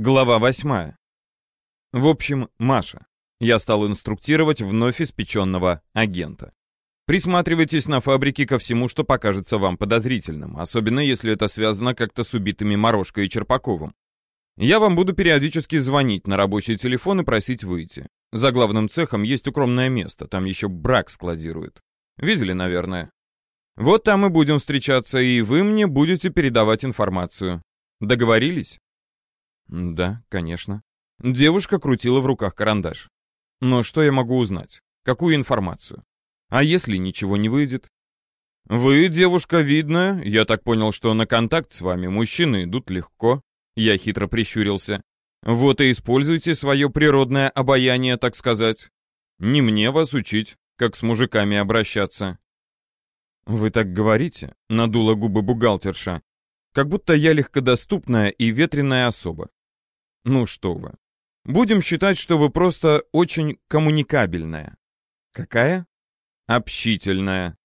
Глава восьмая. В общем, Маша. Я стал инструктировать вновь испеченного агента. Присматривайтесь на фабрике ко всему, что покажется вам подозрительным, особенно если это связано как-то с убитыми Морошкой и Черпаковым. Я вам буду периодически звонить на рабочий телефон и просить выйти. За главным цехом есть укромное место, там еще брак складируют. Видели, наверное? Вот там и будем встречаться, и вы мне будете передавать информацию. Договорились? Да, конечно. Девушка крутила в руках карандаш. Но что я могу узнать? Какую информацию? А если ничего не выйдет? Вы, девушка, видно, я так понял, что на контакт с вами мужчины идут легко. Я хитро прищурился. Вот и используйте свое природное обаяние, так сказать. Не мне вас учить, как с мужиками обращаться. Вы так говорите, надула губы бухгалтерша, как будто я легкодоступная и ветреная особа. Ну что вы. Будем считать, что вы просто очень коммуникабельная. Какая? Общительная.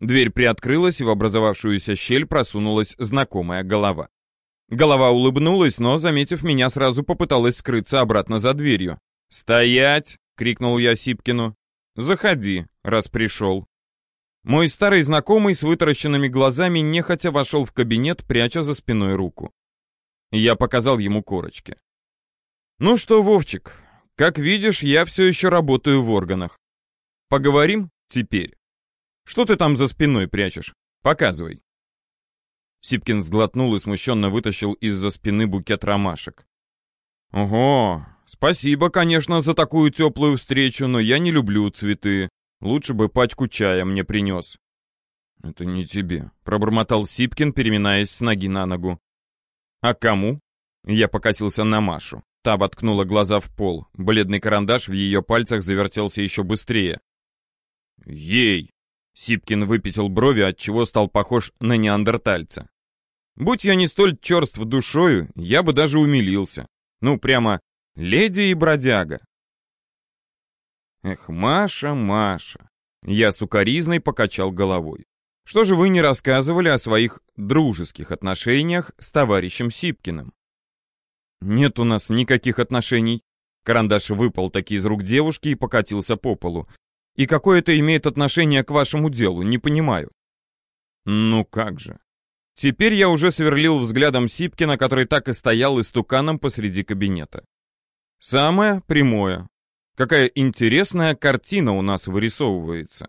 Дверь приоткрылась, и в образовавшуюся щель просунулась знакомая голова. Голова улыбнулась, но, заметив меня, сразу попыталась скрыться обратно за дверью. «Стоять!» — крикнул я Сипкину. «Заходи, раз пришел». Мой старый знакомый с вытаращенными глазами нехотя вошел в кабинет, пряча за спиной руку. Я показал ему корочки. «Ну что, Вовчик, как видишь, я все еще работаю в органах. Поговорим теперь? Что ты там за спиной прячешь? Показывай». Сипкин сглотнул и смущенно вытащил из-за спины букет ромашек. «Ого, спасибо, конечно, за такую теплую встречу, но я не люблю цветы. Лучше бы пачку чая мне принес». «Это не тебе», — пробормотал Сипкин, переминаясь с ноги на ногу. «А кому?» Я покосился на Машу. Та воткнула глаза в пол. Бледный карандаш в ее пальцах завертелся еще быстрее. «Ей!» Сипкин выпятил брови, отчего стал похож на неандертальца. «Будь я не столь черств душою, я бы даже умилился. Ну, прямо леди и бродяга». «Эх, Маша, Маша!» Я сукоризной покачал головой. «Что же вы не рассказывали о своих дружеских отношениях с товарищем Сипкиным?» «Нет у нас никаких отношений». Карандаш выпал таки из рук девушки и покатился по полу. «И какое это имеет отношение к вашему делу, не понимаю». «Ну как же». Теперь я уже сверлил взглядом Сипкина, который так и стоял истуканом посреди кабинета. Самое прямое. Какая интересная картина у нас вырисовывается.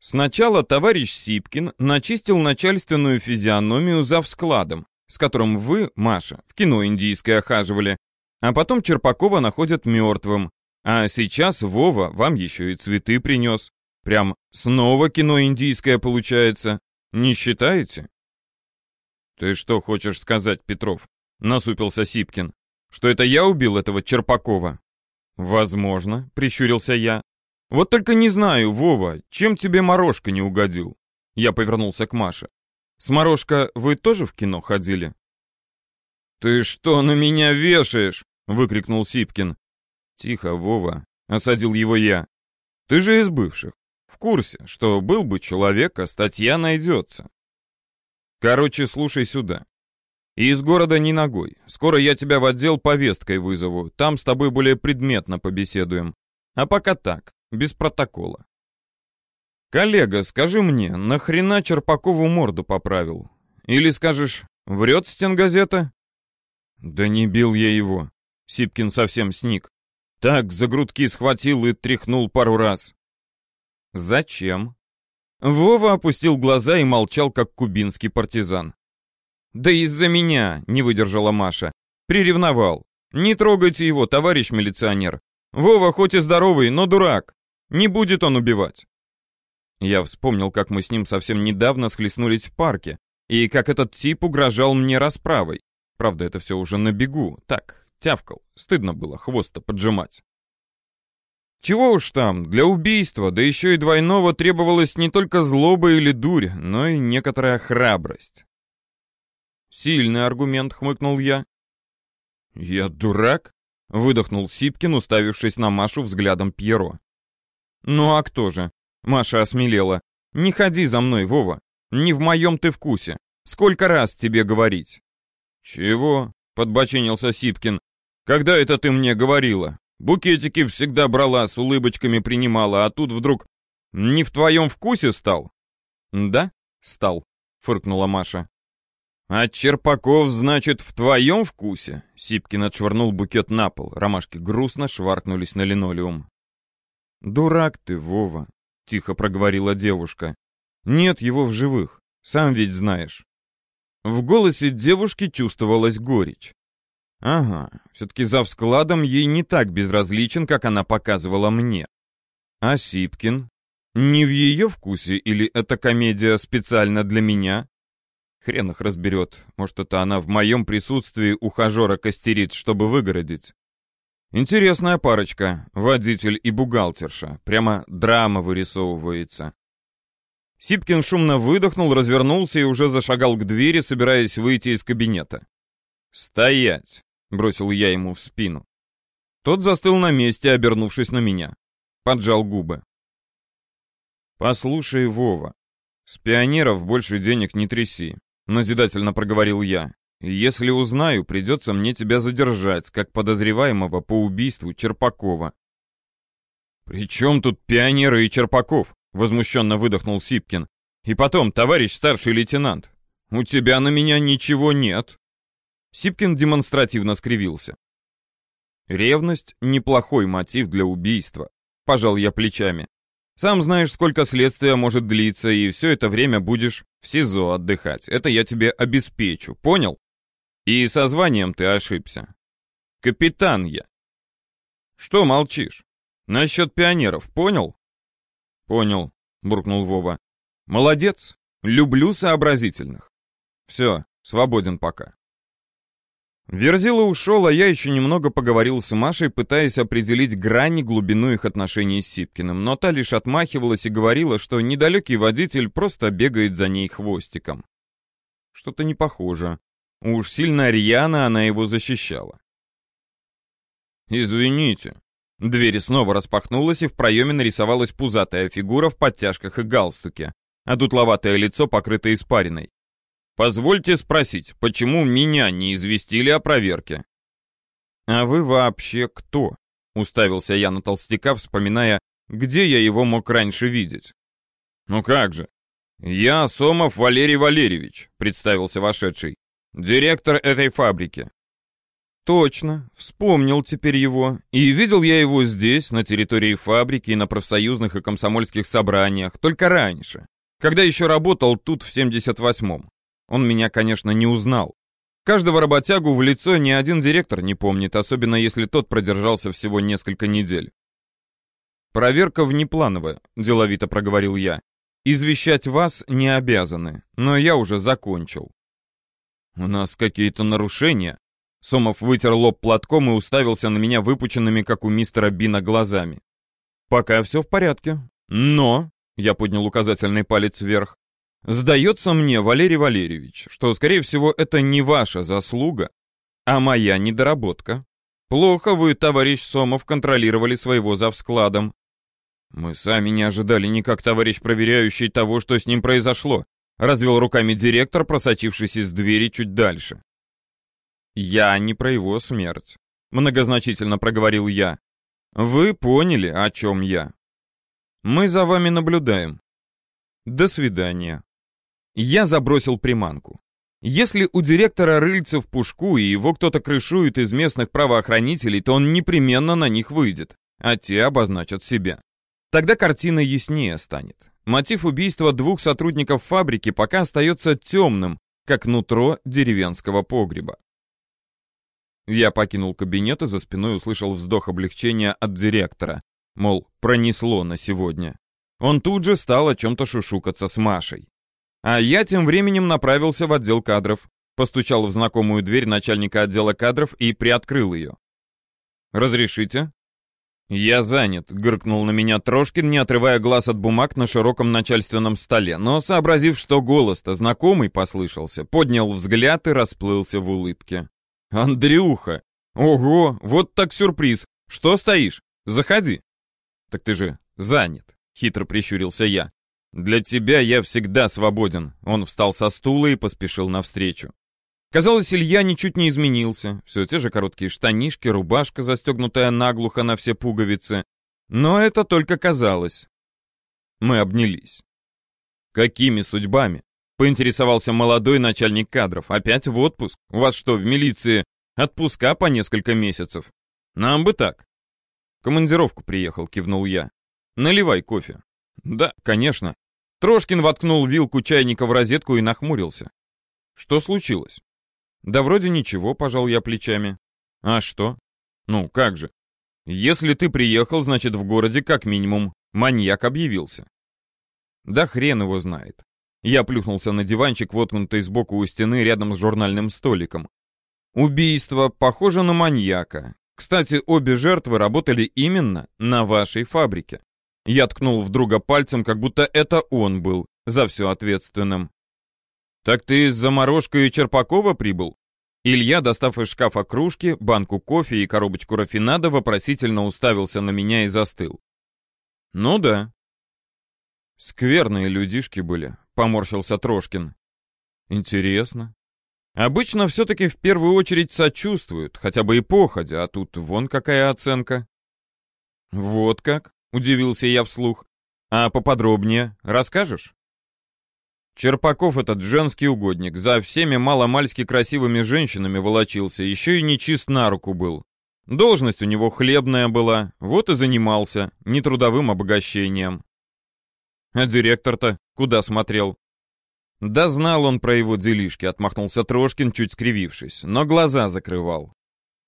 Сначала товарищ Сипкин начистил начальственную физиономию за складом, с которым вы, Маша, в кино индийское охаживали, а потом Черпакова находят мертвым, а сейчас Вова вам еще и цветы принес. Прям снова кино индийское получается. Не считаете? Ты что хочешь сказать, Петров? Насупился Сипкин. Что это я убил этого Черпакова? Возможно, прищурился я. Вот только не знаю, Вова, чем тебе Морошка не угодил? Я повернулся к Маше. Сморожка, вы тоже в кино ходили?» «Ты что на меня вешаешь?» — выкрикнул Сипкин. «Тихо, Вова», — осадил его я. «Ты же из бывших. В курсе, что был бы человек, а статья найдется. Короче, слушай сюда. И из города ни ногой. Скоро я тебя в отдел повесткой вызову. Там с тобой более предметно побеседуем. А пока так, без протокола. «Коллега, скажи мне, нахрена Черпакову морду поправил? Или скажешь, врет стенгазета?» «Да не бил я его», — Сипкин совсем сник. Так за грудки схватил и тряхнул пару раз. «Зачем?» Вова опустил глаза и молчал, как кубинский партизан. «Да из-за меня», — не выдержала Маша. «Приревновал. Не трогайте его, товарищ милиционер. Вова хоть и здоровый, но дурак. Не будет он убивать. Я вспомнил, как мы с ним совсем недавно схлестнулись в парке, и как этот тип угрожал мне расправой. Правда, это все уже на бегу. Так, тявкал. Стыдно было хвост-то поджимать. Чего уж там, для убийства, да еще и двойного требовалась не только злоба или дурь, но и некоторая храбрость. Сильный аргумент, хмыкнул я. Я дурак? Выдохнул Сипкин, уставившись на Машу взглядом Пьеро. Ну а кто же? Маша осмелела. «Не ходи за мной, Вова. Не в моем ты вкусе. Сколько раз тебе говорить?» «Чего?» — подбоченился Сипкин. «Когда это ты мне говорила? Букетики всегда брала, с улыбочками принимала, а тут вдруг не в твоем вкусе стал?» «Да, стал», — фыркнула Маша. «А Черпаков, значит, в твоем вкусе?» Сипкин отшвырнул букет на пол. Ромашки грустно шваркнулись на линолеум. «Дурак ты, Вова», — тихо проговорила девушка. «Нет его в живых, сам ведь знаешь». В голосе девушки чувствовалась горечь. Ага, все-таки за складом ей не так безразличен, как она показывала мне. А Сипкин? Не в ее вкусе или эта комедия специально для меня? Хрен их разберет. Может, это она в моем присутствии ухажера костерит, чтобы выгородить. Интересная парочка, водитель и бухгалтерша. Прямо драма вырисовывается. Сипкин шумно выдохнул, развернулся и уже зашагал к двери, собираясь выйти из кабинета. «Стоять!» — бросил я ему в спину. Тот застыл на месте, обернувшись на меня. Поджал губы. «Послушай, Вова, с пионеров больше денег не тряси. — назидательно проговорил я. «Если узнаю, придется мне тебя задержать, как подозреваемого по убийству Черпакова». «При чем тут пионеры и Черпаков?» — возмущенно выдохнул Сипкин. «И потом, товарищ старший лейтенант, у тебя на меня ничего нет». Сипкин демонстративно скривился. «Ревность — неплохой мотив для убийства», — пожал я плечами. Сам знаешь, сколько следствия может длиться, и все это время будешь в СИЗО отдыхать. Это я тебе обеспечу, понял? И со званием ты ошибся. Капитан я. Что молчишь? Насчет пионеров, понял? Понял, буркнул Вова. Молодец, люблю сообразительных. Все, свободен пока. Верзила ушел, а я еще немного поговорил с Машей, пытаясь определить грани, глубину их отношений с Сипкиным, но та лишь отмахивалась и говорила, что недалекий водитель просто бегает за ней хвостиком. Что-то не похоже. Уж сильно рьяно она его защищала. «Извините». Дверь снова распахнулась, и в проеме нарисовалась пузатая фигура в подтяжках и галстуке, а дутловатое лицо покрыто испариной. Позвольте спросить, почему меня не известили о проверке? А вы вообще кто? Уставился я на толстяка, вспоминая, где я его мог раньше видеть. Ну как же? Я Сомов Валерий Валерьевич, представился вошедший. Директор этой фабрики. Точно, вспомнил теперь его. И видел я его здесь, на территории фабрики, на профсоюзных и комсомольских собраниях, только раньше, когда еще работал тут в 78-м. Он меня, конечно, не узнал. Каждого работягу в лицо ни один директор не помнит, особенно если тот продержался всего несколько недель. «Проверка внеплановая», — деловито проговорил я. «Извещать вас не обязаны, но я уже закончил». «У нас какие-то нарушения?» Сомов вытер лоб платком и уставился на меня выпученными, как у мистера Бина, глазами. «Пока все в порядке. Но...» — я поднял указательный палец вверх. Сдается мне, Валерий Валерьевич, что, скорее всего, это не ваша заслуга, а моя недоработка. Плохо вы, товарищ Сомов, контролировали своего завскладом. Мы сами не ожидали никак, товарищ проверяющий, того, что с ним произошло. Развел руками директор, просочившись из двери чуть дальше. Я не про его смерть. Многозначительно проговорил я. Вы поняли, о чем я. Мы за вами наблюдаем. До свидания. Я забросил приманку. Если у директора рыльца в пушку и его кто-то крышует из местных правоохранителей, то он непременно на них выйдет, а те обозначат себя. Тогда картина яснее станет. Мотив убийства двух сотрудников фабрики пока остается темным, как нутро деревенского погреба. Я покинул кабинет и за спиной услышал вздох облегчения от директора. Мол, пронесло на сегодня. Он тут же стал о чем-то шушукаться с Машей. А я тем временем направился в отдел кадров, постучал в знакомую дверь начальника отдела кадров и приоткрыл ее. «Разрешите?» «Я занят», — гыркнул на меня Трошкин, не отрывая глаз от бумаг на широком начальственном столе, но, сообразив, что голос-то знакомый послышался, поднял взгляд и расплылся в улыбке. «Андрюха! Ого, вот так сюрприз! Что стоишь? Заходи!» «Так ты же занят», — хитро прищурился я. «Для тебя я всегда свободен», — он встал со стула и поспешил навстречу. Казалось, Илья ничуть не изменился. Все те же короткие штанишки, рубашка, застегнутая наглухо на все пуговицы. Но это только казалось. Мы обнялись. Какими судьбами? Поинтересовался молодой начальник кадров. Опять в отпуск? У вас что, в милиции отпуска по несколько месяцев? Нам бы так. Командировку приехал, кивнул я. Наливай кофе. Да, конечно. Трошкин воткнул вилку чайника в розетку и нахмурился. Что случилось? Да вроде ничего, пожал я плечами. А что? Ну, как же? Если ты приехал, значит в городе как минимум маньяк объявился. Да хрен его знает. Я плюхнулся на диванчик, воткнутый сбоку у стены рядом с журнальным столиком. Убийство похоже на маньяка. Кстати, обе жертвы работали именно на вашей фабрике. Я ткнул в друга пальцем, как будто это он был за все ответственным. «Так ты из Заморожка и Черпакова прибыл?» Илья, достав из шкафа кружки, банку кофе и коробочку рафинада, вопросительно уставился на меня и застыл. «Ну да». «Скверные людишки были», — поморщился Трошкин. «Интересно. Обычно все-таки в первую очередь сочувствуют, хотя бы и походя, а тут вон какая оценка». «Вот как?» — удивился я вслух. «А поподробнее расскажешь?» Черпаков этот женский угодник, за всеми маломальски красивыми женщинами волочился, еще и нечист на руку был. Должность у него хлебная была, вот и занимался, нетрудовым обогащением. А директор-то куда смотрел? Да знал он про его делишки, отмахнулся Трошкин, чуть скривившись, но глаза закрывал.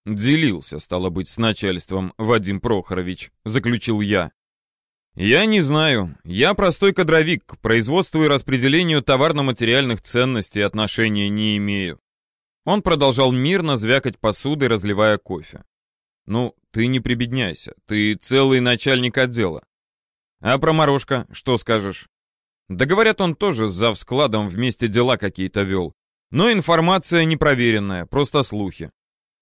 Делился, стало быть, с начальством Вадим Прохорович, заключил я. «Я не знаю. Я простой кадровик, к производству и распределению товарно-материальных ценностей отношения не имею». Он продолжал мирно звякать посудой, разливая кофе. «Ну, ты не прибедняйся. Ты целый начальник отдела. А про Морошка что скажешь?» «Да говорят, он тоже за складом вместе дела какие-то вел. Но информация непроверенная, просто слухи.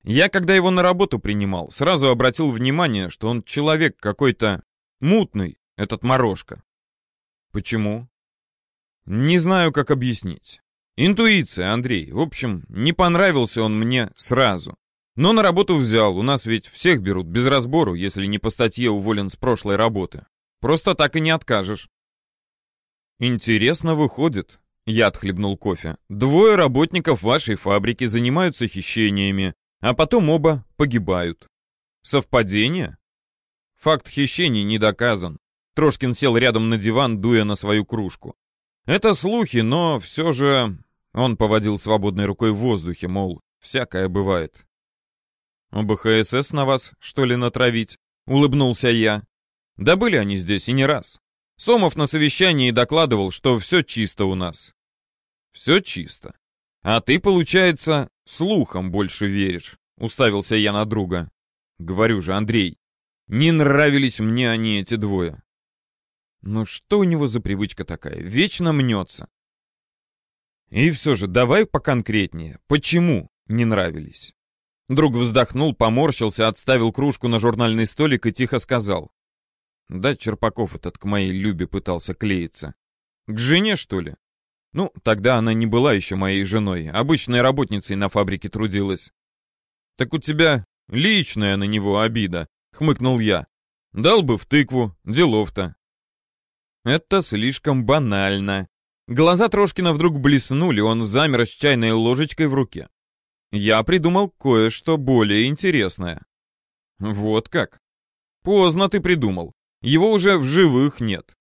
Я, когда его на работу принимал, сразу обратил внимание, что он человек какой-то мутный, этот Морошка. Почему? Не знаю, как объяснить. Интуиция, Андрей. В общем, не понравился он мне сразу. Но на работу взял, у нас ведь всех берут без разбору, если не по статье уволен с прошлой работы. Просто так и не откажешь. Интересно выходит. Я отхлебнул кофе. Двое работников вашей фабрики занимаются хищениями, а потом оба погибают. Совпадение? Факт хищений не доказан. Трошкин сел рядом на диван, дуя на свою кружку. «Это слухи, но все же...» Он поводил свободной рукой в воздухе, мол, всякое бывает. «ОБХСС на вас, что ли, натравить?» — улыбнулся я. «Да были они здесь и не раз. Сомов на совещании докладывал, что все чисто у нас». «Все чисто. А ты, получается, слухам больше веришь», — уставился я на друга. «Говорю же, Андрей, не нравились мне они, эти двое. Ну что у него за привычка такая? Вечно мнется. И все же, давай поконкретнее. Почему не нравились? Друг вздохнул, поморщился, отставил кружку на журнальный столик и тихо сказал. Да, Черпаков этот к моей Любе пытался клеиться. К жене, что ли? Ну, тогда она не была еще моей женой, обычной работницей на фабрике трудилась. Так у тебя личная на него обида, хмыкнул я. Дал бы в тыкву, делов-то. Это слишком банально. Глаза Трошкина вдруг блеснули, он замер с чайной ложечкой в руке. Я придумал кое-что более интересное. Вот как? Поздно ты придумал. Его уже в живых нет.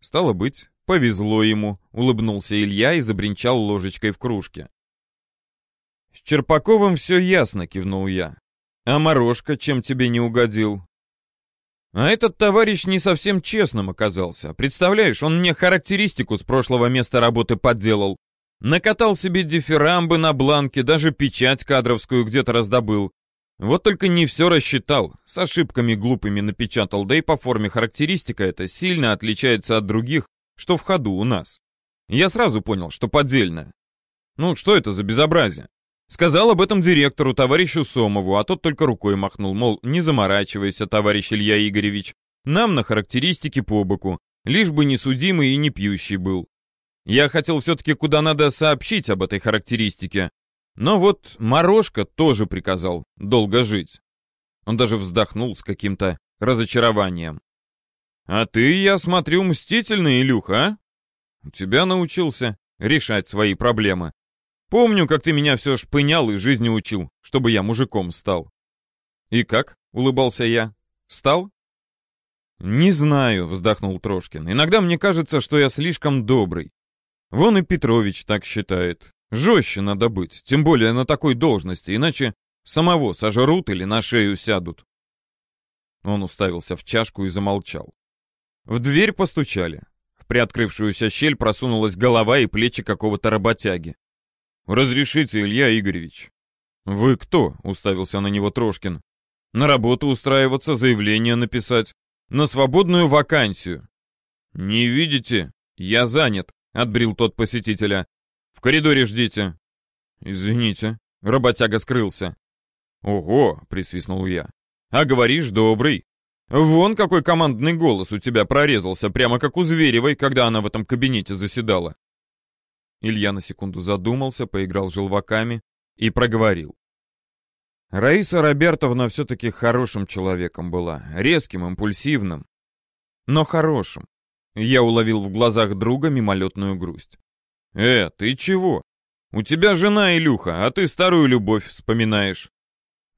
Стало быть, повезло ему, улыбнулся Илья и забринчал ложечкой в кружке. С Черпаковым все ясно, кивнул я. А Морошка чем тебе не угодил? А этот товарищ не совсем честным оказался. Представляешь, он мне характеристику с прошлого места работы подделал. Накатал себе дифирамбы на бланке, даже печать кадровскую где-то раздобыл. Вот только не все рассчитал, с ошибками глупыми напечатал, да и по форме характеристика это сильно отличается от других, что в ходу у нас. Я сразу понял, что поддельная. Ну, что это за безобразие? Сказал об этом директору, товарищу Сомову, а тот только рукой махнул, мол, не заморачивайся, товарищ Илья Игоревич. Нам на характеристике по боку, лишь бы не судимый и не пьющий был. Я хотел все-таки куда надо сообщить об этой характеристике. Но вот Морошка тоже приказал долго жить. Он даже вздохнул с каким-то разочарованием. «А ты, я смотрю, мстительный, Илюха, а? У тебя научился решать свои проблемы. Помню, как ты меня все шпынял и жизни учил, чтобы я мужиком стал». «И как?» — улыбался я. «Стал?» «Не знаю», — вздохнул Трошкин. «Иногда мне кажется, что я слишком добрый. Вон и Петрович так считает. Жестче надо быть, тем более на такой должности, иначе самого сожрут или на шею сядут». Он уставился в чашку и замолчал. В дверь постучали. В приоткрывшуюся щель просунулась голова и плечи какого-то работяги. «Разрешите, Илья Игоревич». «Вы кто?» — уставился на него Трошкин. «На работу устраиваться, заявление написать. На свободную вакансию». «Не видите? Я занят», — отбрил тот посетителя. «В коридоре ждите». «Извините». Работяга скрылся. «Ого!» — присвистнул я. «А говоришь, добрый. Вон какой командный голос у тебя прорезался, прямо как у Зверевой, когда она в этом кабинете заседала». Илья на секунду задумался, поиграл желваками и проговорил. Раиса Робертовна все-таки хорошим человеком была, резким, импульсивным, но хорошим. Я уловил в глазах друга мимолетную грусть. «Э, ты чего? У тебя жена Илюха, а ты старую любовь вспоминаешь».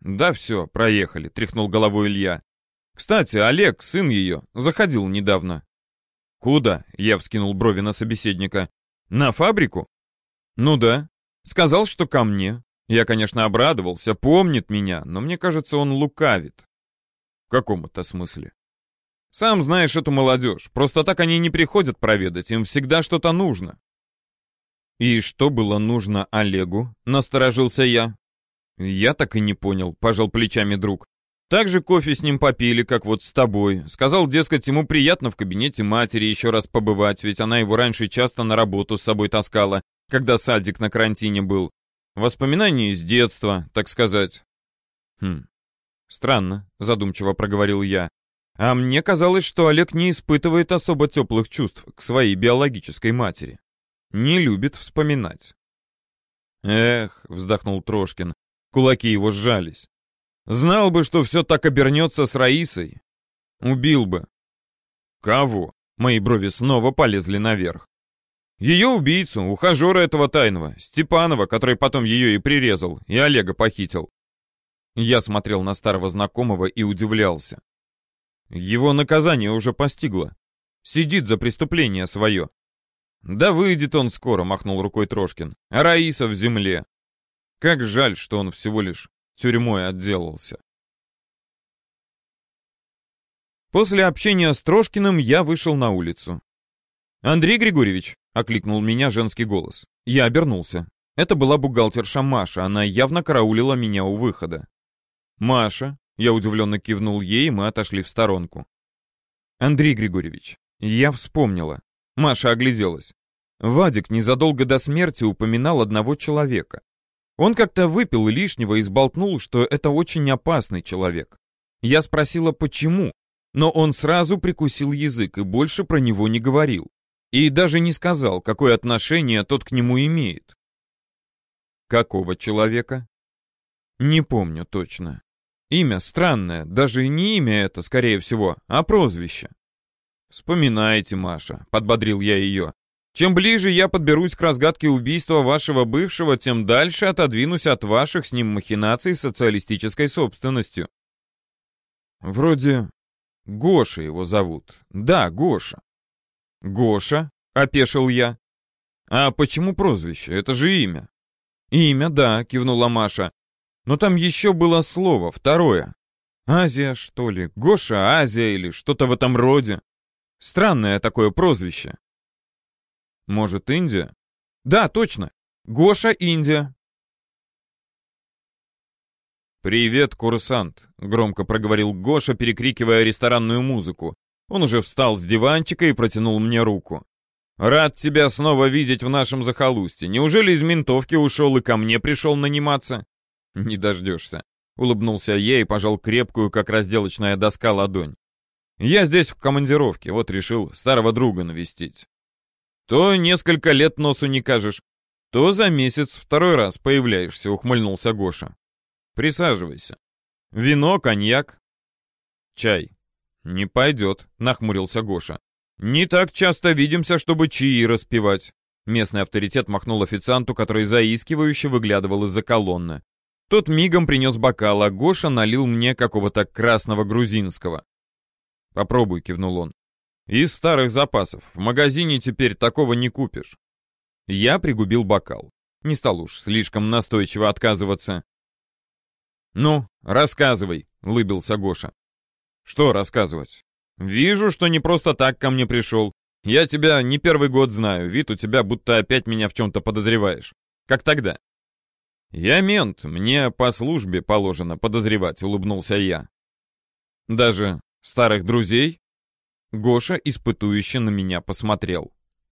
«Да все, проехали», — тряхнул головой Илья. «Кстати, Олег, сын ее, заходил недавно». «Куда?» — я вскинул брови на собеседника. «На фабрику?» «Ну да. Сказал, что ко мне. Я, конечно, обрадовался, помнит меня, но мне кажется, он лукавит. В каком-то смысле. Сам знаешь эту молодежь. Просто так они не приходят проведать, им всегда что-то нужно. И что было нужно Олегу? Насторожился я. Я так и не понял, пожал плечами друг. Так же кофе с ним попили, как вот с тобой. Сказал, дескать, ему приятно в кабинете матери еще раз побывать, ведь она его раньше часто на работу с собой таскала, когда садик на карантине был. Воспоминания из детства, так сказать. Хм, странно, задумчиво проговорил я. А мне казалось, что Олег не испытывает особо теплых чувств к своей биологической матери. Не любит вспоминать. Эх, вздохнул Трошкин. Кулаки его сжались. Знал бы, что все так обернется с Раисой. Убил бы. Кого? Мои брови снова полезли наверх. Ее убийцу, ухажера этого тайного, Степанова, который потом ее и прирезал, и Олега похитил. Я смотрел на старого знакомого и удивлялся. Его наказание уже постигло. Сидит за преступление свое. Да выйдет он скоро, махнул рукой Трошкин. А Раиса в земле. Как жаль, что он всего лишь тюрьмой отделался. После общения с Трошкиным я вышел на улицу. «Андрей Григорьевич», — окликнул меня женский голос. Я обернулся. Это была бухгалтерша Маша, она явно караулила меня у выхода. «Маша», — я удивленно кивнул ей, и мы отошли в сторонку. «Андрей Григорьевич, я вспомнила». Маша огляделась. Вадик незадолго до смерти упоминал одного человека. Он как-то выпил лишнего и сболтнул, что это очень опасный человек. Я спросила, почему, но он сразу прикусил язык и больше про него не говорил. И даже не сказал, какое отношение тот к нему имеет. Какого человека? Не помню точно. Имя странное, даже не имя это, скорее всего, а прозвище. Вспоминайте, Маша, подбодрил я ее. Чем ближе я подберусь к разгадке убийства вашего бывшего, тем дальше отодвинусь от ваших с ним махинаций с социалистической собственностью. Вроде Гоша его зовут. Да, Гоша. «Гоша?» — опешил я. «А почему прозвище? Это же имя». «Имя, да», — кивнула Маша. «Но там еще было слово, второе. Азия, что ли? Гоша Азия или что-то в этом роде. Странное такое прозвище». «Может, Индия?» «Да, точно. Гоша Индия». «Привет, курсант», — громко проговорил Гоша, перекрикивая ресторанную музыку. Он уже встал с диванчика и протянул мне руку. «Рад тебя снова видеть в нашем захолустье. Неужели из ментовки ушел и ко мне пришел наниматься?» «Не дождешься», — улыбнулся я и пожал крепкую, как разделочная доска, ладонь. «Я здесь в командировке, вот решил старого друга навестить». «То несколько лет носу не кажешь, «То за месяц второй раз появляешься», — ухмыльнулся Гоша. «Присаживайся. Вино, коньяк?» «Чай». «Не пойдет», — нахмурился Гоша. «Не так часто видимся, чтобы чаи распивать». Местный авторитет махнул официанту, который заискивающе выглядывал из-за колонны. Тот мигом принес бокал, а Гоша налил мне какого-то красного грузинского. «Попробуй», — кивнул он. «Из старых запасов. В магазине теперь такого не купишь». Я пригубил бокал. Не стал уж слишком настойчиво отказываться. «Ну, рассказывай», — лыбился Гоша. «Что рассказывать? Вижу, что не просто так ко мне пришел. Я тебя не первый год знаю, вид у тебя будто опять меня в чем-то подозреваешь. Как тогда?» «Я мент, мне по службе положено подозревать», — улыбнулся я. «Даже старых друзей?» Гоша испытующе на меня посмотрел.